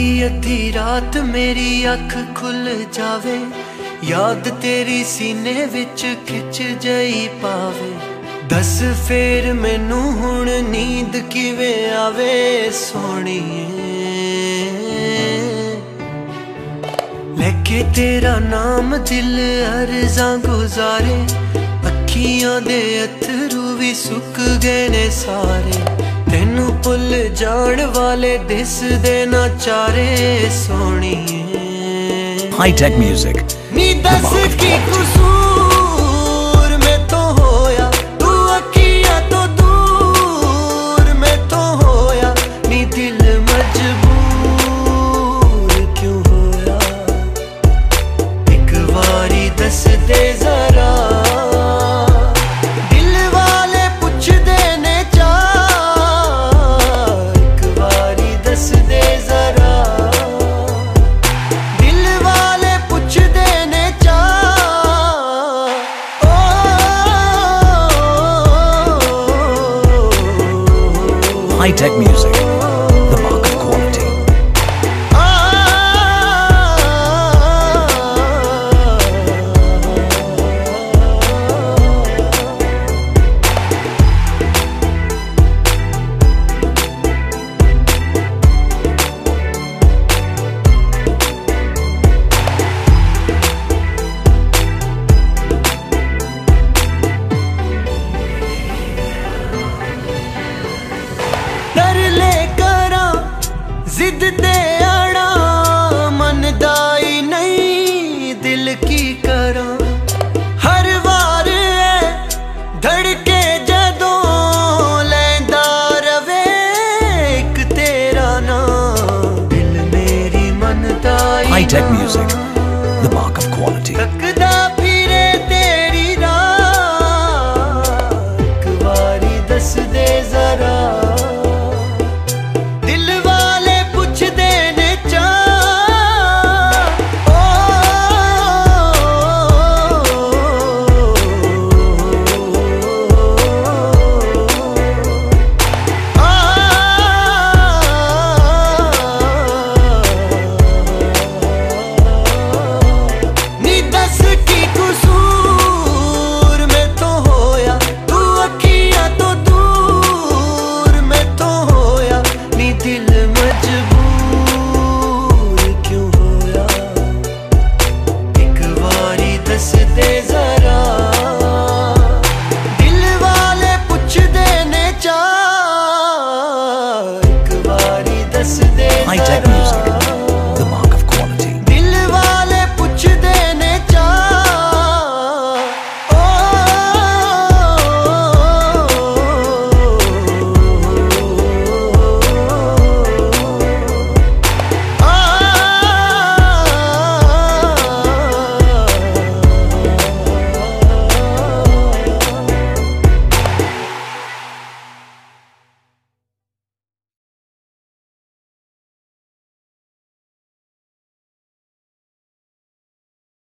ਅੱਧੀ ਅੱਧੀ ਰਾਤ ਮੇਰੀ ਅੱਖ ਖੁੱਲ ਜਾਵੇ। ਯਾਦ ਤੇਰੀ ਸੀਨੇ ਵਿੱਚ ਖਿੱਚ ਜਈ ਪਾਵੇ। ਦੱਸ ਫੇਰ ਮੈਨੂੰ ਹੁਣ ਨੀਂਦ ਕਿਵੇਂ ਆਵੇ ਸੋਹਣੀਏ। ਲੈ ਕੇ ਤੇਰਾ ਨਾਮ ਦਿਲ ਅਰਜ਼ਾਂ ਗੁਜ਼ਾਰੇ। ਅੱਖੀਆਂ ਦੇ ਅਥਰੂ ਵੀ ਸੁੱਕ ਗਏ ਨੇ ਸਾਰੇ। ਭੁੱਲ ਜਾਣ ਵਾਲੇ ਦਿਸਦੇ ਨਾ ਚਾਰੇ ਸੋਹਣੀਏ। High tech music. ਨੀ ਦੱਸ ਕੀ ਕਸੂਰ ਮੈਥੋਂ ਹੋਇਆ? ਤੂੰ ਅੱਖੀਆਂ ਤੋਂ ਦੂਰ ਮੈਥੋਂ ਹੋਇਆ? ਨੀ ਦਿਲ ਮਜਬੂਰ ਕਿਉਂ ਹੋਇਆ? ਇੱਕ ਵਾਰੀ ਦੱਸ ਦੇ ਜ਼ਰਾ। high-tech music. ਜ਼ਿੱਦ ਤੇ ਅੜਾ ਮੰਨਦਾ ਹੀ ਨਹੀਂ ਦਿਲ ਕੀ ਕਰਾਂ ਹਰ ਵਾਰ ਐ ਧੜਕੇ ਜਦੋਂ ਲੈਂਦਾ ਰਵੇ ਇੱਕ ਤੇਰਾ ਨਾਮ ਦਿਲ ਮੇਰੀ ਮੰਨਦਾ ਹੀ High tech ਨਾ। music. The mark of quality.